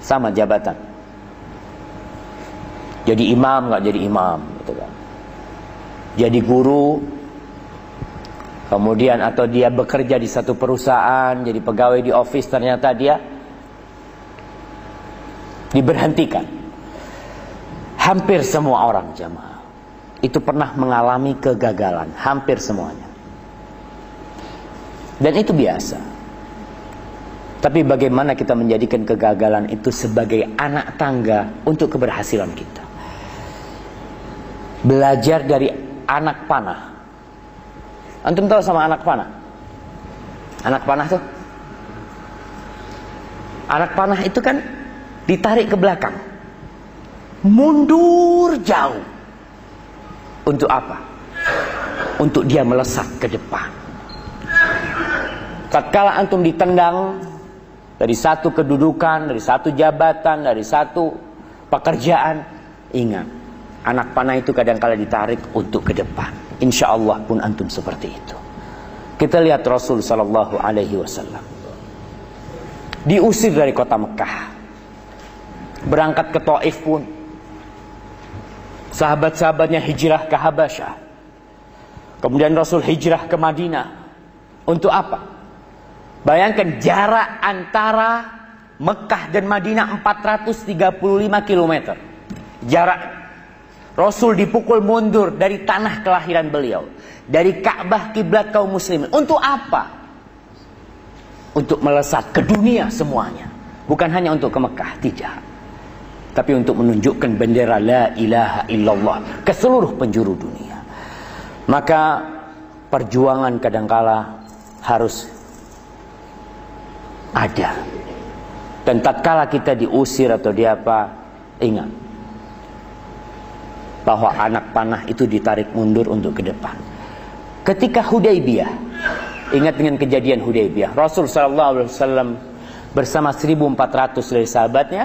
Sama jabatan. Jadi imam nggak jadi imam. Jadi guru Kemudian atau dia bekerja di satu perusahaan, jadi pegawai di office ternyata dia diberhentikan. Hampir semua orang jamaah itu pernah mengalami kegagalan, hampir semuanya. Dan itu biasa. Tapi bagaimana kita menjadikan kegagalan itu sebagai anak tangga untuk keberhasilan kita? Belajar dari anak panah. Antum tahu sama anak panah? Anak panah tuh? Anak panah itu kan ditarik ke belakang. Mundur jauh. Untuk apa? Untuk dia melesat ke depan. Tatkala antum ditendang dari satu kedudukan, dari satu jabatan, dari satu pekerjaan, ingat, anak panah itu kadang-kala ditarik untuk ke depan. Insya Allah pun antum seperti itu. Kita lihat Rasul Sallallahu Alaihi Wasallam. Diusir dari kota Mekah. Berangkat ke Taif pun. Sahabat-sahabatnya hijrah ke Habasyah. Kemudian Rasul hijrah ke Madinah. Untuk apa? Bayangkan jarak antara Mekah dan Madinah 435 km jarak Rasul dipukul mundur dari tanah kelahiran beliau dari Ka'bah kiblat kaum muslimin untuk apa untuk melesat ke dunia semuanya bukan hanya untuk ke Mekah tidak tapi untuk menunjukkan bendera la ilaha illallah ke seluruh penjuru dunia. Maka perjuangan kadangkala harus ada. Dan tatkala kita diusir atau diapa, ingat bahwa anak panah itu ditarik mundur untuk ke depan. Ketika Hudaybiyah, ingat dengan kejadian Hudaybiyah, Rasul sallallahu alaihi wasallam bersama 1400 dari sahabatnya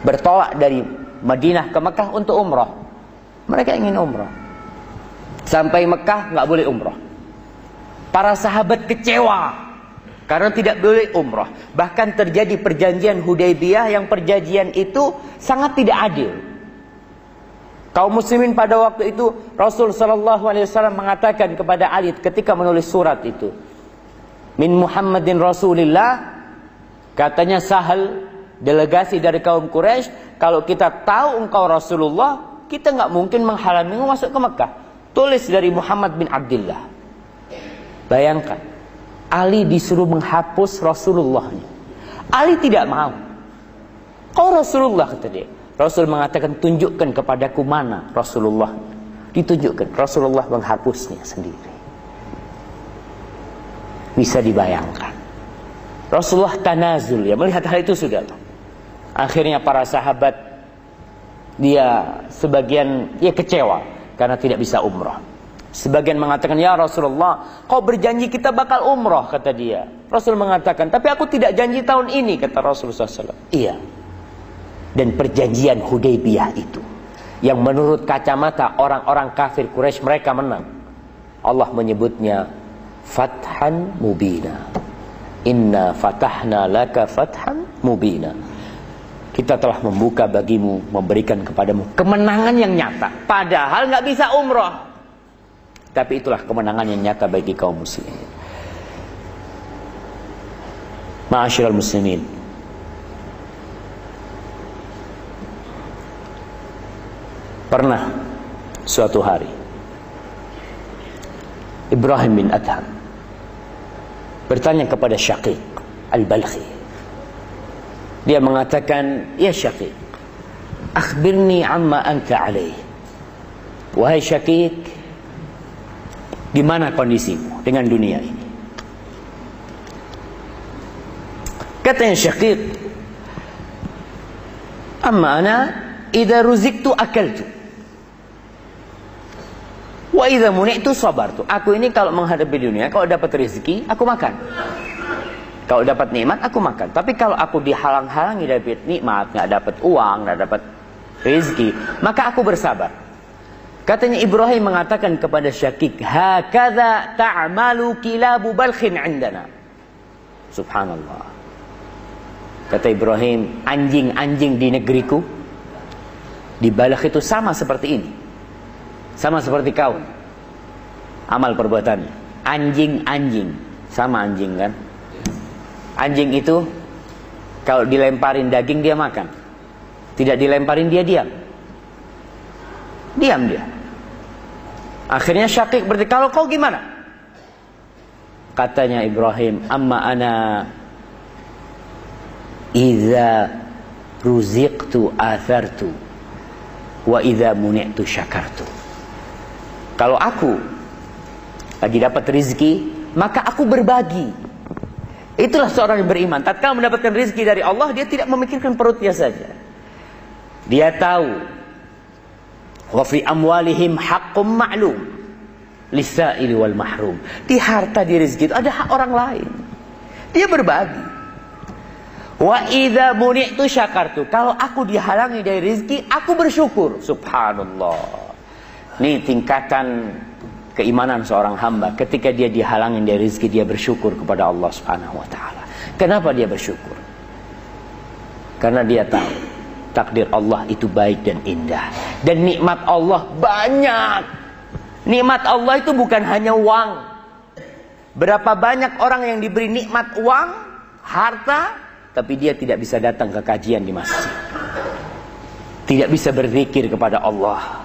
bertolak dari Madinah ke Mekah untuk umrah. Mereka ingin umrah. Sampai Mekah nggak boleh umrah. Para sahabat kecewa karena tidak boleh umrah. Bahkan terjadi perjanjian Hudaybiyah yang perjanjian itu sangat tidak adil. Kaum muslimin pada waktu itu Rasul sallallahu alaihi wasallam mengatakan kepada Ali ketika menulis surat itu. Min Muhammadin Rasulillah katanya Sahal delegasi dari kaum Quraisy, kalau kita tahu engkau Rasulullah, kita nggak mungkin menghalangimu masuk ke Mekah. Tulis dari Muhammad bin Abdullah. Bayangkan, Ali disuruh menghapus Rasulullahnya. Ali tidak mau. Kau Rasulullah kata dia. Rasul mengatakan tunjukkan kepadaku mana Rasulullah. Ditunjukkan Rasulullah menghapusnya sendiri. Bisa dibayangkan. Rasulullah tanazul ya melihat hal itu sudah. Akhirnya para sahabat dia sebagian ya kecewa karena tidak bisa umrah. Sebagian mengatakan, "Ya Rasulullah, kau berjanji kita bakal umrah," kata dia. Rasul mengatakan, "Tapi aku tidak janji tahun ini," kata Rasulullah SAW. Iya. Dan perjanjian Hudaybiyah itu yang menurut kacamata orang-orang kafir Quraisy mereka menang. Allah menyebutnya fathan mubina. Inna fatahna laka fathan mubina. Kita telah membuka bagimu, memberikan kepadamu kemenangan yang nyata. Padahal nggak bisa umroh. Tapi itulah kemenangan yang nyata bagi kaum muslimin. Ma'asyiral muslimin. Pernah suatu hari Ibrahim bin Adham bertanya kepada Syaqiq Al-Balkhi. Dia mengatakan, "Ya Syaqiq, akhbirni amma anta alaih." Wahai Syaqiq, gimana kondisimu dengan dunia ini? Katanya Syaqiq, "Amma ana idza ruziktu akaltu." Wa idza muni'tu sabartu. Aku ini kalau menghadapi dunia, kalau dapat rezeki, aku makan. Kalau dapat nikmat, aku makan. Tapi kalau aku dihalang-halangi dari nikmat, nggak dapat uang, nggak dapat rezeki, maka aku bersabar. Katanya Ibrahim mengatakan kepada Syakik, "Hakadha ta'malu kilabu balkhin 'indana." Subhanallah. Kata Ibrahim, anjing-anjing di negeriku di Balakh itu sama seperti ini. Sama seperti kau. Amal perbuatan. Anjing-anjing. Sama anjing kan. Anjing itu kalau dilemparin daging dia makan. Tidak dilemparin dia diam. Diam dia. Akhirnya Syakik berarti kalau kau gimana? Katanya Ibrahim, amma ana idza ruziqtu athartu wa idza muni'tu syakartu. Kalau aku lagi dapat rizki, maka aku berbagi. Itulah seorang yang beriman. Tatkala mendapatkan rizki dari Allah, dia tidak memikirkan perutnya saja. Dia tahu wa fi amwalihim haqqum ma'lum lisaili wal mahrum. Di harta di rizki itu ada hak orang lain. Dia berbagi. Wa idza muni'tu syakartu. Kalau aku dihalangi dari rizki, aku bersyukur. Subhanallah. Ini tingkatan keimanan seorang hamba. Ketika dia dihalangin dari rezeki, dia bersyukur kepada Allah Subhanahu wa taala. Kenapa dia bersyukur? Karena dia tahu takdir Allah itu baik dan indah dan nikmat Allah banyak. Nikmat Allah itu bukan hanya uang. Berapa banyak orang yang diberi nikmat uang, harta, tapi dia tidak bisa datang ke kajian di masjid. Tidak bisa berzikir kepada Allah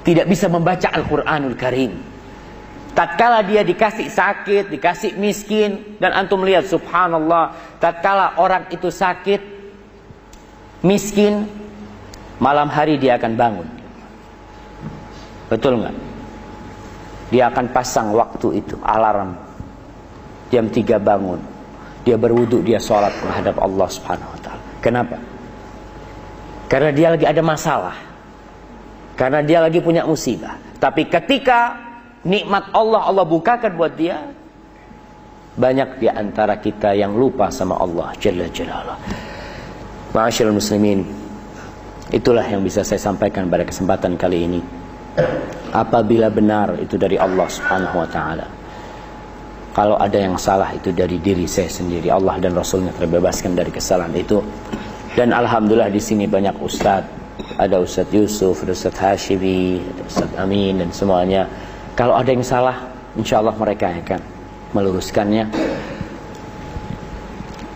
tidak bisa membaca Al-Quranul Karim. Tatkala dia dikasih sakit, dikasih miskin, dan antum lihat subhanallah, tatkala orang itu sakit, miskin, malam hari dia akan bangun. Betul nggak? Dia akan pasang waktu itu, alarm. Jam 3 bangun. Dia berwudu, dia sholat menghadap Allah subhanahu wa ta'ala. Kenapa? Karena dia lagi ada masalah. Karena dia lagi punya musibah. Tapi ketika nikmat Allah Allah bukakan buat dia, banyak di antara kita yang lupa sama Allah Jalla Jalla. Ma'asyiral muslimin, itulah yang bisa saya sampaikan pada kesempatan kali ini. Apabila benar itu dari Allah Subhanahu wa taala. Kalau ada yang salah itu dari diri saya sendiri. Allah dan Rasulnya terbebaskan dari kesalahan itu. Dan alhamdulillah di sini banyak ustadz ada Ustadz Yusuf, ada Ustadz Hashimi, ada Ustadz Amin dan semuanya. Kalau ada yang salah, insya Allah mereka akan meluruskannya.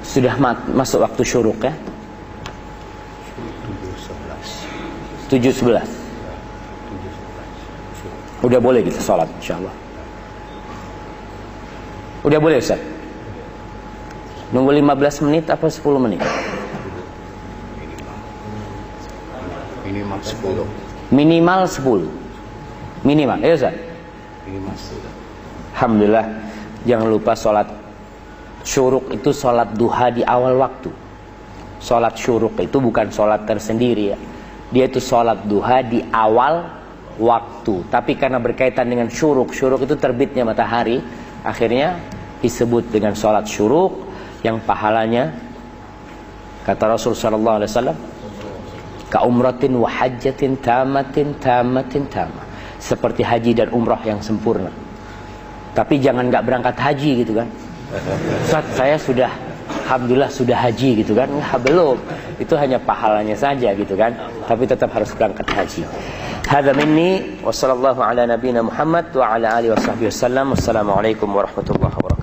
Sudah masuk waktu syuruk ya? 7.11 Udah boleh kita sholat insya Allah Udah boleh Ustaz? Nunggu 15 menit apa 10 menit? Minimal 10. Minimal 10. Minimal, ya Ustaz? Minimal 10. Alhamdulillah. Jangan lupa sholat syuruk itu sholat duha di awal waktu. Sholat syuruk itu bukan sholat tersendiri ya. Dia itu sholat duha di awal waktu. Tapi karena berkaitan dengan syuruk, syuruk itu terbitnya matahari, akhirnya disebut dengan sholat syuruk yang pahalanya kata Rasul Sallallahu Alaihi Wasallam ka umratin wa hajjatin tamatin tamatin tama. Seperti haji dan umrah yang sempurna. Tapi jangan nggak berangkat haji gitu kan. Ustaz saya sudah Alhamdulillah sudah haji gitu kan? Nggak, belum. Itu hanya pahalanya saja gitu kan? Tapi tetap harus berangkat haji. Hadza minni wa sallallahu ala nabiyyina Muhammad wa ala alihi wa sahbihi wasallam wassalamu alaikum warahmatullahi wabarakatuh